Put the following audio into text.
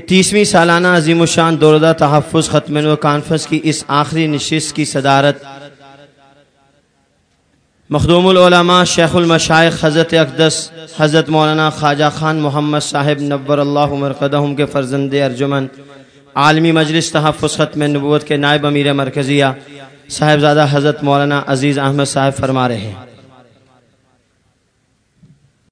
تیسویں سالانہ عظیم الشان دوردہ تحفظ ختم و کانفرنس کی اس آخری نشست کی صدارت۔ مخدوم العلماء شیخ المشائق حضرت اقدس حضرت مولانا خواجہ خان محمد صاحب نبر اللہ مرقدہم کے فرزند ارجمن، عالمی مجلس تحفظ ختم نبوت کے نائب امیر مرکزیہ، صاحبزادہ حضرت مولانا عزیز احمد صاحب فرما رہے ہیں۔